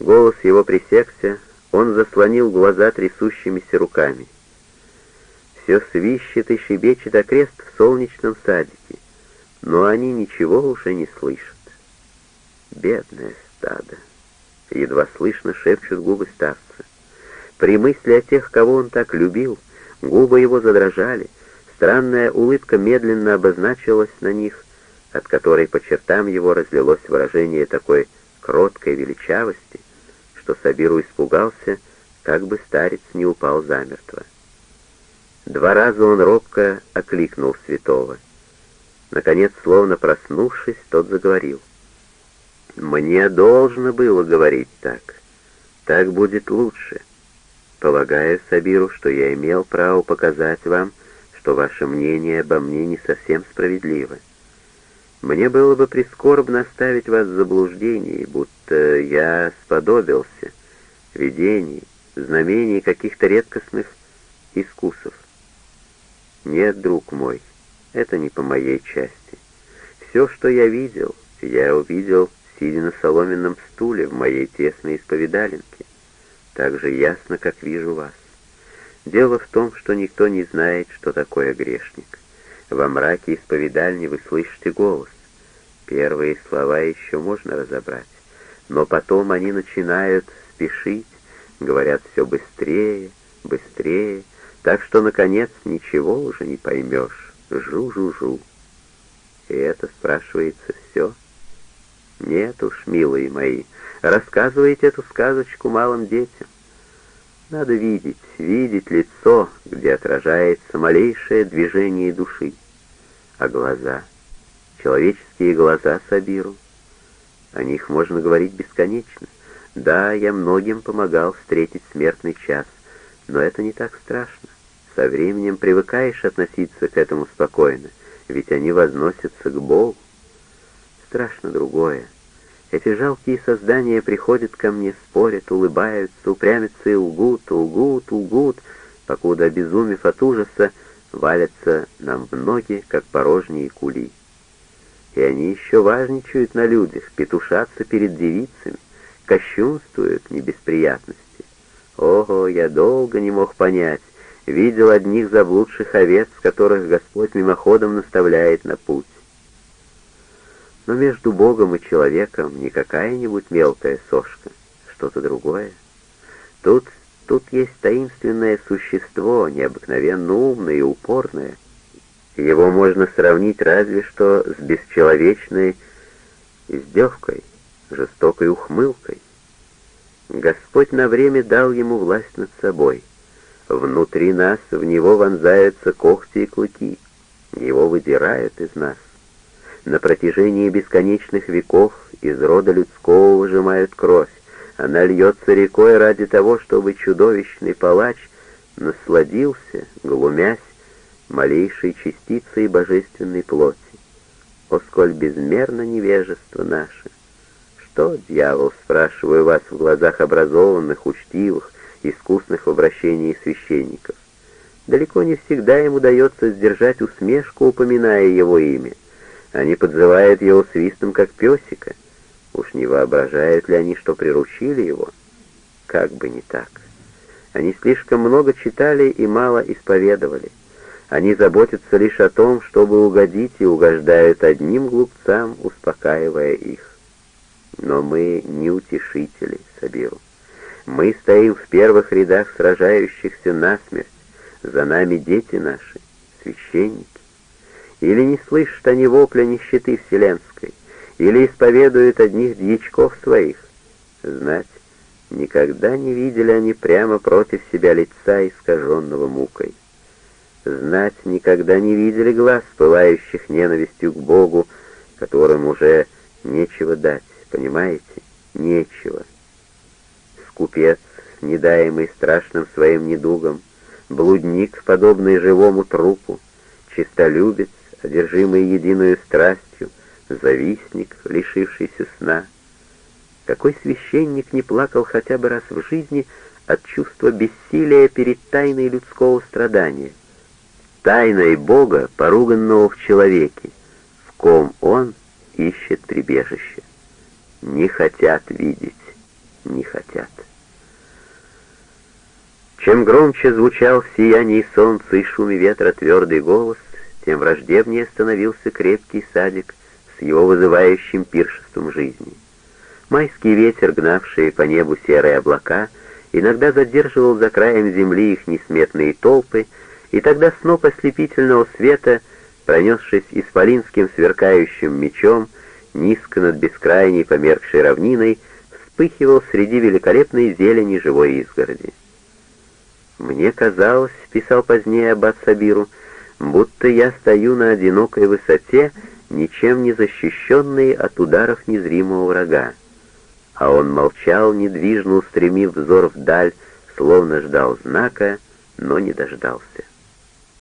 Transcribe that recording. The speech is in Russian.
Голос его пресекся, он заслонил глаза трясущимися руками. Все свищет и щебечет окрест в солнечном садике, но они ничего уже не слышат. Бедное стадо! Едва слышно шепчут губы старца. При мысли о тех, кого он так любил, губы его задрожали, странная улыбка медленно обозначилась на них, от которой по чертам его разлилось выражение такой кроткой величавости, что Сабиру испугался, как бы старец не упал замертво. Два раза он робко окликнул святого. Наконец, словно проснувшись, тот заговорил. «Мне должно было говорить так. Так будет лучше. Полагаю, Сабиру, что я имел право показать вам, что ваше мнение обо мне не совсем справедливо. Мне было бы прискорбно оставить вас в заблуждении, будто я сподобился видений, знамений каких-то редкостных искусов. Нет, друг мой, это не по моей части. Все, что я видел, я увидел, сидя на соломенном стуле в моей тесной исповедалинке, так же ясно, как вижу вас. Дело в том, что никто не знает, что такое грешник. Во мраке исповедальни вы слышите голос. Первые слова еще можно разобрать, но потом они начинают спешить, говорят все быстрее, быстрее, так что, наконец, ничего уже не поймешь. Жу-жу-жу. И это, спрашивается, все? Нет уж, милые мои, рассказывайте эту сказочку малым детям. Надо видеть, видеть лицо, где отражается малейшее движение души. А глаза, человеческие глаза Сабиру, о них можно говорить бесконечно. Да, я многим помогал встретить смертный час, но это не так страшно. Со временем привыкаешь относиться к этому спокойно, ведь они возносятся к Богу. Страшно другое — эти жалкие создания приходят ко мне, спорят, улыбаются, упрямятся и лгут, лгут, лгут, покуда, обезумев от ужаса, валятся нам в ноги, как порожние кули. И они еще важничают на людях, петушатся перед девицами, кощунствуют не без. Ого, я долго не мог понять, видел одних заблудших овец, которых Господь мимоходом наставляет на путь. Но между Богом и человеком не какая-нибудь мелкая сошка, что-то другое. Тут, тут есть таинственное существо, необыкновенно умное и упорное. Его можно сравнить разве что с бесчеловечной издевкой, жестокой ухмылкой. Господь на время дал ему власть над собой. Внутри нас в него вонзаются когти и клыки, его выдирают из нас. На протяжении бесконечных веков из рода людского выжимают кровь. Она льется рекой ради того, чтобы чудовищный палач насладился, глумясь, малейшей частицей божественной плоти. О, сколь безмерно невежество наше! Что, дьявол, спрашиваю вас в глазах образованных, учтивых, искусных в обращении священников? Далеко не всегда им удается сдержать усмешку, упоминая его имя. Они подзывают его свистом, как песика. Уж не воображают ли они, что приручили его? Как бы не так. Они слишком много читали и мало исповедовали. Они заботятся лишь о том, чтобы угодить, и угождают одним глупцам, успокаивая их. Но мы не утешители, Сабиру. Мы стоим в первых рядах сражающихся насмерть. За нами дети наши, священники. Или не слышат они вопля нищеты вселенской, или исповедуют одних дьячков своих. Знать, никогда не видели они прямо против себя лица, искаженного мукой. Знать, никогда не видели глаз, пылающих ненавистью к Богу, которым уже нечего дать, понимаете? Нечего. Скупец, недаемый страшным своим недугом, блудник, подобный живому трупу, чистолюбец, одержимый единую страстью, завистник, лишившийся сна. Какой священник не плакал хотя бы раз в жизни от чувства бессилия перед тайной людского страдания, тайной Бога, поруганного в человеке, в ком он ищет прибежище. Не хотят видеть, не хотят. Чем громче звучал в сиянии солнца и шуме ветра твердый голос, тем враждебнее становился крепкий садик с его вызывающим пиршеством жизни. Майский ветер, гнавший по небу серые облака, иногда задерживал за краем земли их несметные толпы, и тогда сноп ослепительного света, пронесшись исполинским сверкающим мечом, низко над бескрайней померкшей равниной, вспыхивал среди великолепной зелени живой изгороди. «Мне казалось, — писал позднее Аббат Сабиру, — будто я стою на одинокой высоте, ничем не защищенной от ударов незримого врага. А он молчал, недвижно устремив взор вдаль, словно ждал знака, но не дождался.